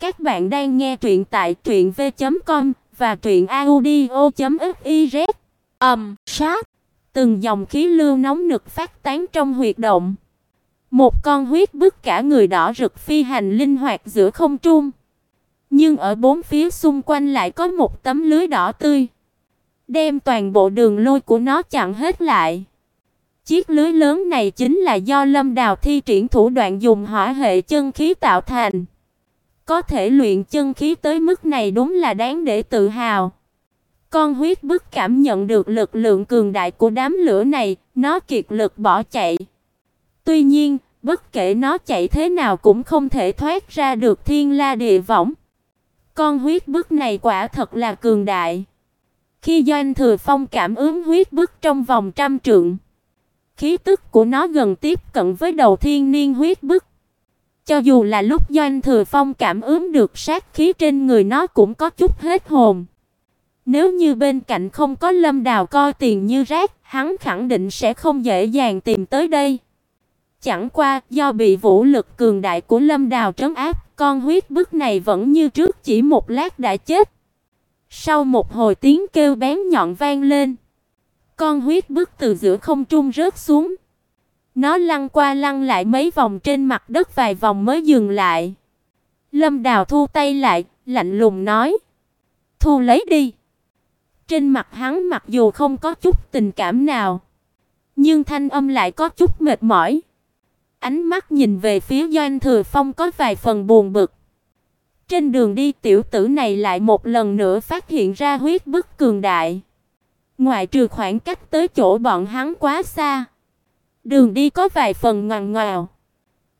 Các bạn đang nghe truyện tại truyệnv.com và truyệnaudio.fiz. Ầm, sát. Từng dòng khí lưu nóng nực phát tán trong huyệt động. Một con huyết bức cả người đỏ rực phi hành linh hoạt giữa không trung. Nhưng ở bốn phía xung quanh lại có một tấm lưới đỏ tươi, đem toàn bộ đường lôi của nó chặn hết lại. Chiếc lưới lớn này chính là do Lâm Đào thi triển thủ đoạn dùng hỏa hệ chân khí tạo thành. Có thể luyện chân khí tới mức này đúng là đáng để tự hào. Con huyết bức cảm nhận được lực lượng cường đại của đám lửa này, nó kiệt lực bỏ chạy. Tuy nhiên, bất kể nó chạy thế nào cũng không thể thoát ra được thiên la địa võng. Con huyết bức này quả thật là cường đại. Khi Doanh Thừa Phong cảm ứng huyết bức trong vòng trăm trượng, khí tức của nó gần tiếp cận với đầu thiên niên huyết bức. Cho dù là lúc Doanh Thừa Phong cảm ứng được sát khí trên người nó cũng có chút hết hồn. Nếu như bên cạnh không có Lâm Đào coi tiền như rác, hắn khẳng định sẽ không dễ dàng tìm tới đây. Chẳng qua, do bị vũ lực cường đại của Lâm Đào trấn áp, con huyết bức này vẫn như trước chỉ một lát đã chết. Sau một hồi tiếng kêu bén nhọn vang lên, con huyết bức từ giữa không trung rớt xuống. Nó lăn qua lăn lại mấy vòng trên mặt đất vài vòng mới dừng lại. Lâm Đào thu tay lại, lạnh lùng nói: "Thu lấy đi." Trên mặt hắn mặc dù không có chút tình cảm nào, nhưng thanh âm lại có chút mệt mỏi. Ánh mắt nhìn về phía Doanh Thừa Phong có vài phần buồn bực. Trên đường đi tiểu tử này lại một lần nữa phát hiện ra huyết bức cường đại. Ngoại trừ khoảng cách tới chỗ bọn hắn quá xa, đường đi có vài phần ngoằn ngoèo.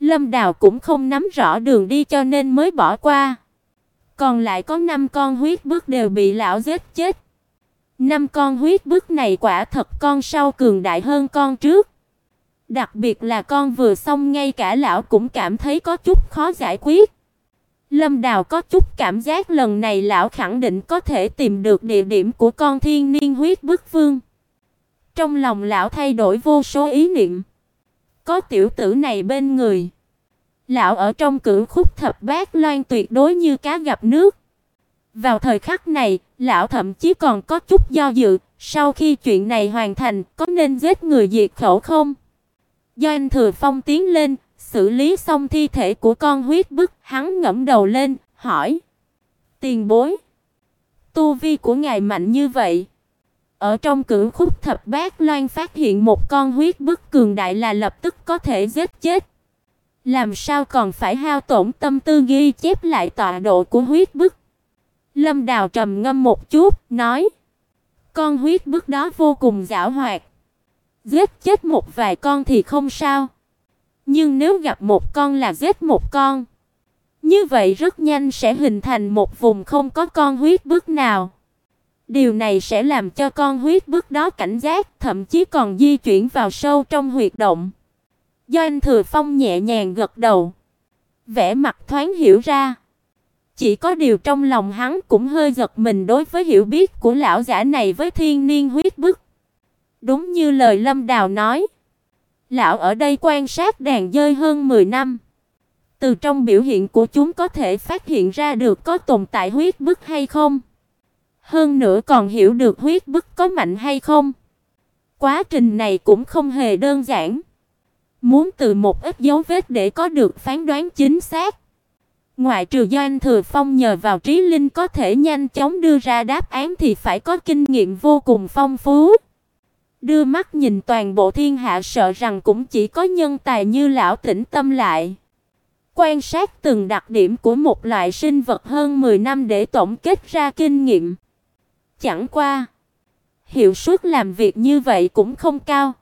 Lâm Đào cũng không nắm rõ đường đi cho nên mới bỏ qua. Còn lại có 5 con huyết bức đều bị lão giết chết. Năm con huyết bức này quả thật con sau cường đại hơn con trước. Đặc biệt là con vừa xong ngay cả lão cũng cảm thấy có chút khó giải quyết. Lâm Đào có chút cảm giác lần này lão khẳng định có thể tìm được địa điểm của con thiên niên huyết bức vương. Trong lòng lão thay đổi vô số ý niệm. Có tiểu tử này bên người, lão ở trong cửu khúc thập bát loan tuyệt đối như cá gặp nước. Vào thời khắc này, lão thậm chí còn có chút do dự, sau khi chuyện này hoàn thành, có nên giết người diệt khẩu không? Do anh Thừa Phong tiến lên, xử lý xong thi thể của con huyết bức, hắn ngẩng đầu lên, hỏi: "Tiền bối, tu vi của ngài mạnh như vậy?" Ở trong cửu khúc thập bát loan phát hiện một con huyết bức cường đại là lập tức có thể giết chết. Làm sao còn phải hao tổn tâm tư ghi chép lại tọa độ của huyết bức? Lâm Đào trầm ngâm một chút, nói: "Con huyết bức đó vô cùng giảo hoạt, giết chết một vài con thì không sao, nhưng nếu gặp một con là giết một con, như vậy rất nhanh sẽ hình thành một vùng không có con huyết bức nào." Điều này sẽ làm cho con huyết bức đó cảnh giác, thậm chí còn di chuyển vào sâu trong huyệt động. Do anh Thừa Phong nhẹ nhàng gật đầu, vẻ mặt thoáng hiểu ra. Chỉ có điều trong lòng hắn cũng hơi giật mình đối với hiểu biết của lão giả này với thiên niên huyết bức. Đúng như lời Lâm Đào nói, lão ở đây quan sát đàn dơi hơn 10 năm. Từ trong biểu hiện của chúng có thể phát hiện ra được có tồn tại huyết bức hay không. Hơn nữa còn hiểu được huyết bức có mạnh hay không. Quá trình này cũng không hề đơn giản. Muốn từ một ít dấu vết để có được phán đoán chính xác. Ngoại trừ Doanh Thừa Phong nhờ vào trí linh có thể nhanh chóng đưa ra đáp án thì phải có kinh nghiệm vô cùng phong phú. Đưa mắt nhìn toàn bộ thiên hạ sợ rằng cũng chỉ có nhân tài như lão tĩnh tâm lại. Quan sát từng đặc điểm của một loại sinh vật hơn 10 năm để tổng kết ra kinh nghiệm. Chẳng qua, hiệu suất làm việc như vậy cũng không cao.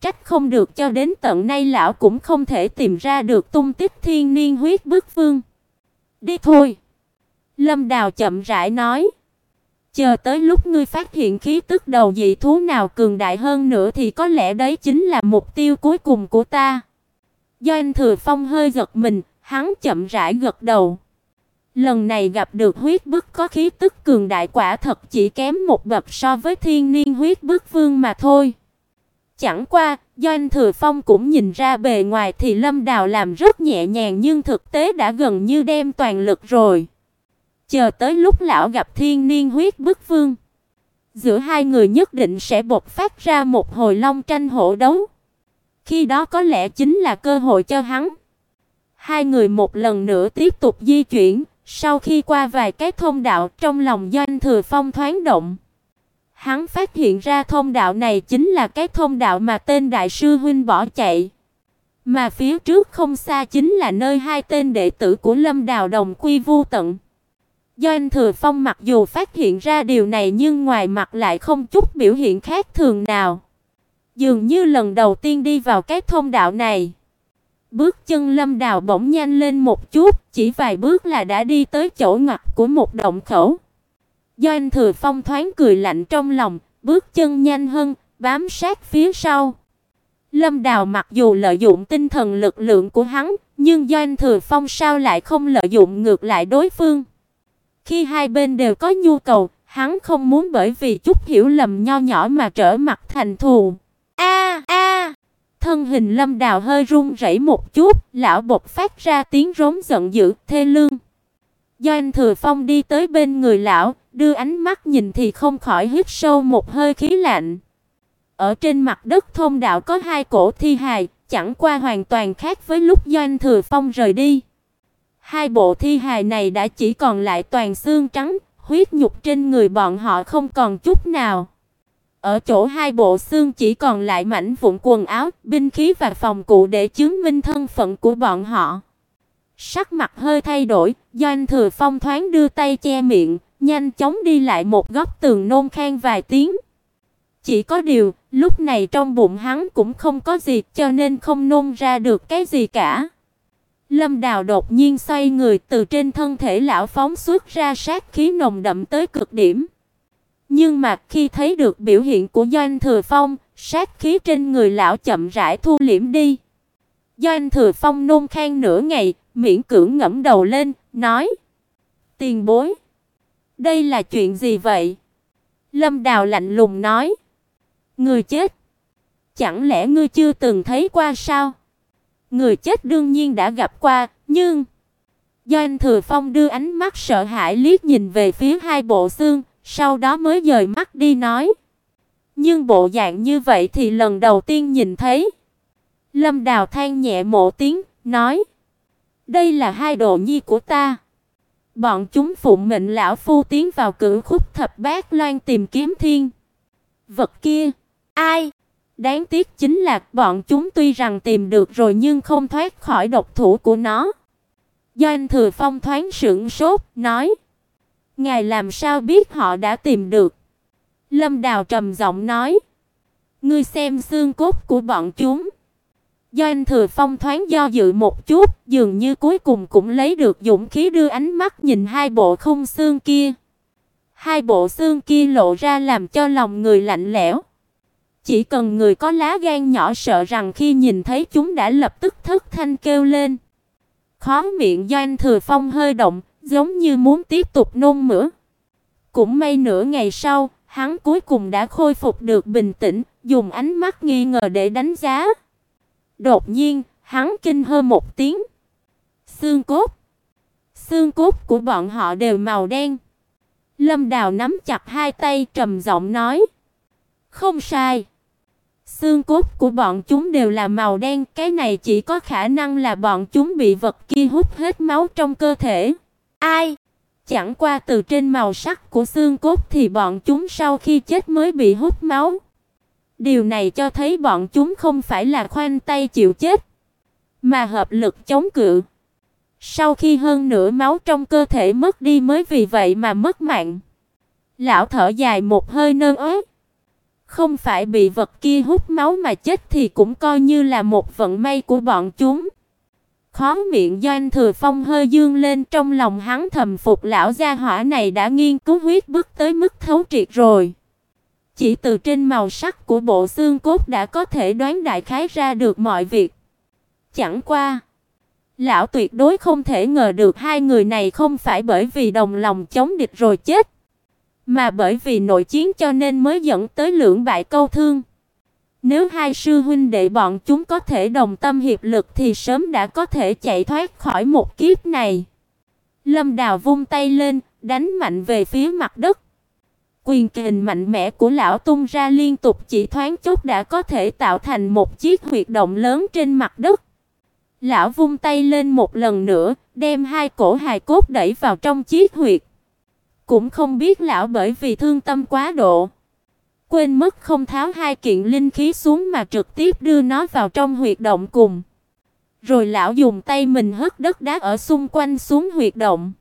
Trách không được cho đến tận nay lão cũng không thể tìm ra được tung tích thiên niên huyết bức vương. Đi thôi. Lâm Đào chậm rãi nói. Chờ tới lúc ngươi phát hiện khí tức đầu dị thú nào cường đại hơn nữa thì có lẽ đấy chính là mục tiêu cuối cùng của ta. Do anh Thừa Phong hơi giật mình, hắn chậm rãi gật đầu. Lần này gặp được huyết bức có khí tức cường đại quả thật chỉ kém một bậc so với thiên niên huyết bức vương mà thôi. Chẳng qua, do anh Thừa Phong cũng nhìn ra bề ngoài thì Lâm Đào làm rất nhẹ nhàng nhưng thực tế đã gần như đem toàn lực rồi. Chờ tới lúc lão gặp thiên niên huyết bức vương, giữa hai người nhất định sẽ bộc phát ra một hồi long tranh hổ đấu. Khi đó có lẽ chính là cơ hội cho hắn. Hai người một lần nữa tiếp tục di chuyển, sau khi qua vài cái thông đạo trong lòng Doanh Thừa Phong thoáng động. Hắn phát hiện ra thông đạo này chính là cái thông đạo mà tên đại sư huynh bỏ chạy. Mà phía trước không xa chính là nơi hai tên đệ tử của Lâm Đào đồng quy vu tận. Doanh Thừa Phong mặc dù phát hiện ra điều này nhưng ngoài mặt lại không chút biểu hiện khác thường nào. Dường như lần đầu tiên đi vào cái thông đạo này. Bước chân Lâm Đào bỗng nhanh lên một chút, chỉ vài bước là đã đi tới chỗ ngoặt của một động khẩu. Doanh Thừa Phong thoáng cười lạnh trong lòng, bước chân nhanh hơn, bám sát phía sau. Lâm Đào mặc dù lợi dụng tinh thần lực lượng của hắn, nhưng Doanh Thừa Phong sao lại không lợi dụng ngược lại đối phương? Khi hai bên đều có nhu cầu, hắn không muốn bởi vì chút hiểu lầm nho nhỏ mà trở mặt thành thù. Thân hình Lâm Đào hơi run rẩy một chút, lão bộc phát ra tiếng rống giận dữ, thê lương. Doanh Thừa Phong đi tới bên người lão, đưa ánh mắt nhìn thì không khỏi hít sâu một hơi khí lạnh. Ở trên mặt đất thôn đạo có hai cổ thi hài, chẳng qua hoàn toàn khác với lúc Doanh Thừa Phong rời đi. Hai bộ thi hài này đã chỉ còn lại toàn xương trắng, huyết nhục trên người bọn họ không còn chút nào. Ở chỗ hai bộ xương chỉ còn lại mảnh vụn quần áo, binh khí và phòng cụ để chứng minh thân phận của bọn họ. Sắc mặt hơi thay đổi, Doanh Thừa Phong thoáng đưa tay che miệng, nhanh chóng đi lại một góc tường nôn khan vài tiếng. Chỉ có điều, lúc này trong bụng hắn cũng không có gì, cho nên không nôn ra được cái gì cả. Lâm Đào đột nhiên xoay người, từ trên thân thể lão phóng xuất ra sát khí nồng đậm tới cực điểm. Nhưng mà khi thấy được biểu hiện của Doanh Thừa Phong, sát khí trên người lão chậm rãi thu liễm đi. Doanh Thừa Phong nôn khan nửa ngày, miễn cưỡng ngẩng đầu lên, nói: "Tiền bối, đây là chuyện gì vậy?" Lâm Đào lạnh lùng nói: "Người chết, chẳng lẽ ngươi chưa từng thấy qua sao?" Người chết đương nhiên đã gặp qua, nhưng Doanh Thừa Phong đưa ánh mắt sợ hãi liếc nhìn về phía hai bộ xương, sau đó mới dời mắt đi nói: "Nhưng bộ dạng như vậy thì lần đầu tiên nhìn thấy." Lâm Đào than nhẹ một tiếng, nói: "Đây là hai đồ nhi của ta." Bọn chúng phụng mệnh lão phu tiến vào cửu khúc thập bát loan tìm kiếm thiên vật kia. Ai? Đáng tiếc chính là bọn chúng tuy rằng tìm được rồi nhưng không thoát khỏi độc thủ của nó. Doanh Thừa Phong thoáng sững sốt, nói: "Ngài làm sao biết họ đã tìm được?" Lâm Đào trầm giọng nói: "Ngươi xem xương cốt của bọn chúng." Doanh Thừa Phong thoáng do dự một chút, dường như cuối cùng cũng lấy được dũng khí đưa ánh mắt nhìn hai bộ khung xương kia. Hai bộ xương kia lộ ra làm cho lòng người lạnh lẽo. Chỉ cần người có lá gan nhỏ sợ rằng khi nhìn thấy chúng đã lập tức thất thanh kêu lên. Khóe miệng Doanh Thừa Phong hơi động, giống như muốn tiếp tục nôn mửa. Cũng may nửa ngày sau, hắn cuối cùng đã khôi phục được bình tĩnh, dùng ánh mắt nghi ngờ để đánh giá. Đột nhiên, hắn kinh hơ một tiếng. Xương cốt. Xương cốt của bọn họ đều màu đen. Lâm Đào nắm chặt hai tay trầm giọng nói: "Không sai." Xương cốt của bọn chúng đều là màu đen, cái này chỉ có khả năng là bọn chúng bị vật kia hút hết máu trong cơ thể. Ai? Chẳng qua từ trên màu sắc của xương cốt thì bọn chúng sau khi chết mới bị hút máu. Điều này cho thấy bọn chúng không phải là khoanh tay chịu chết, mà hợp lực chống cự. Sau khi hơn nửa máu trong cơ thể mất đi mới vì vậy mà mất mạng. Lão thở dài một hơi nơ ớt. Không phải bị vật kia hút máu mà chết thì cũng coi như là một vận may của bọn chúng. Khóe miệng Doanh Thừa Phong hơi dương lên trong lòng hắn thầm phục lão gia hỏa này đã nghiên cứu huyết bức tới mức thấu triệt rồi. Chỉ từ trên màu sắc của bộ xương cốt đã có thể đoán đại khái ra được mọi việc. Chẳng qua, lão tuyệt đối không thể ngờ được hai người này không phải bởi vì đồng lòng chống địch rồi chết. Mà bởi vì nội chiến cho nên mới dẫn tới lưỡng bại câu thương. Nếu hai sư huynh đệ bọn chúng có thể đồng tâm hiệp lực thì sớm đã có thể chạy thoát khỏi một kiếp này. Lâm Đào vung tay lên, đánh mạnh về phía mặt đất. Quyền kình mạnh mẽ của lão tung ra liên tục chỉ thoáng chốc đã có thể tạo thành một chiếc huyệt động lớn trên mặt đất. Lão vung tay lên một lần nữa, đem hai cổ hài cốt đẩy vào trong chiếc huyệt. Cũng không biết lão bởi vì thương tâm quá độ, quên mất không tháo hai kiện linh khí xuống mà trực tiếp đưa nó vào trong huyệt động cùng. Rồi lão dùng tay mình hất đất đá ở xung quanh xuống huyệt động.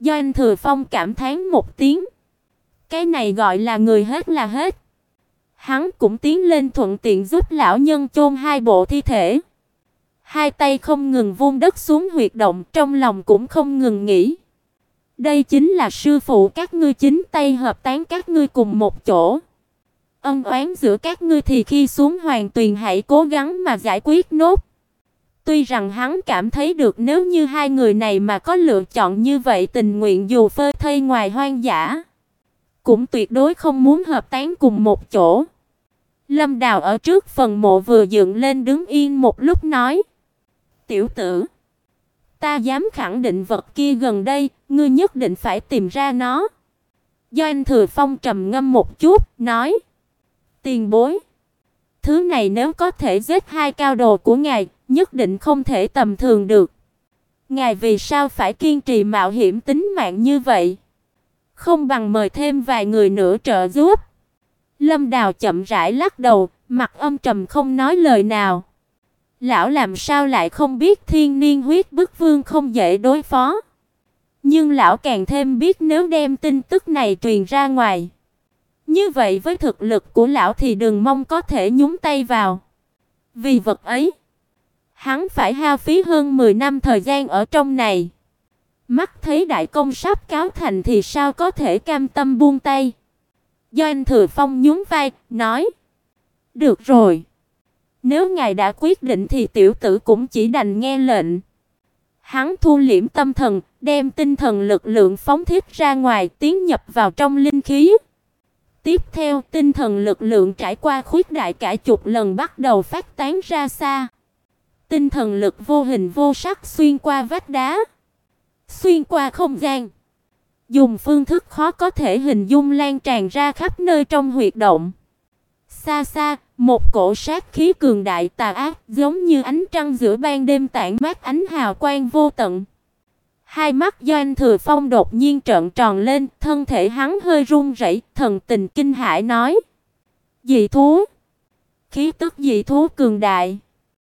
Do anh Thừa Phong cảm thán một tiếng. Cái này gọi là người hết là hết. Hắn cũng tiến lên thuận tiện giúp lão nhân chôn hai bộ thi thể. Hai tay không ngừng vung đất xuống huyệt động, trong lòng cũng không ngừng nghĩ. Đây chính là sư phụ các ngươi chính tay hợp tán các ngươi cùng một chỗ. Ân oán giữa các ngươi thì khi xuống hoàng tuyền hãy cố gắng mà giải quyết nốt. Tuy rằng hắn cảm thấy được nếu như hai người này mà có lựa chọn như vậy tình nguyện dù phơi thây ngoài hoang dã, cũng tuyệt đối không muốn hợp tán cùng một chỗ. Lâm Đào ở trước phần mộ vừa dựng lên đứng yên một lúc nói: "Tiểu tử, ta dám khẳng định vật kia gần đây, ngươi nhất định phải tìm ra nó." Do anh Thừa Phong trầm ngâm một chút, nói: "Tiền bối, thứ này nếu có thể giết hai cao đồ của ngài, nhất định không thể tầm thường được. Ngài vì sao phải kiên trì mạo hiểm tính mạng như vậy? Không bằng mời thêm vài người nữa trợ giúp." Lâm Đào chậm rãi lắc đầu, mặt âm trầm không nói lời nào. Lão làm sao lại không biết Thiên Niên huyết bức vương không dễ đối phó? Nhưng lão càng thêm biết nếu đem tin tức này truyền ra ngoài, như vậy với thực lực của lão thì đừng mong có thể nhúng tay vào. Vì vật ấy, hắn phải hao phí hơn 10 năm thời gian ở trong này. Mắt thấy đại công sắp cáo thành thì sao có thể cam tâm buông tay. Do anh Thừa Phong nhún vai, nói: "Được rồi, nếu ngài đã quyết định thì tiểu tử cũng chỉ đành nghe lệnh." Hắn thu liễm tâm thần, đem tinh thần lực lượng phóng thiết ra ngoài, tiến nhập vào trong linh khí. Tiếp theo, tinh thần lực lượng trải qua khuyết đại cả chục lần bắt đầu phát tán ra xa. Tinh thần lực vô hình vô sắc xuyên qua vách đá, xuyên qua không gian, dùng phương thức khó có thể hình dung lan tràn ra khắp nơi trong huyệt động. Xa xa, một cổ sát khí cường đại tà ác, giống như ánh trăng giữa ban đêm tản mát ánh hào quang vô tận. Hai mắt Doanh Thừa Phong đột nhiên trợn tròn lên, thân thể hắn hơi run rẩy, thần tình kinh hãi nói: "Dị thú? Khí tức dị thú cường đại."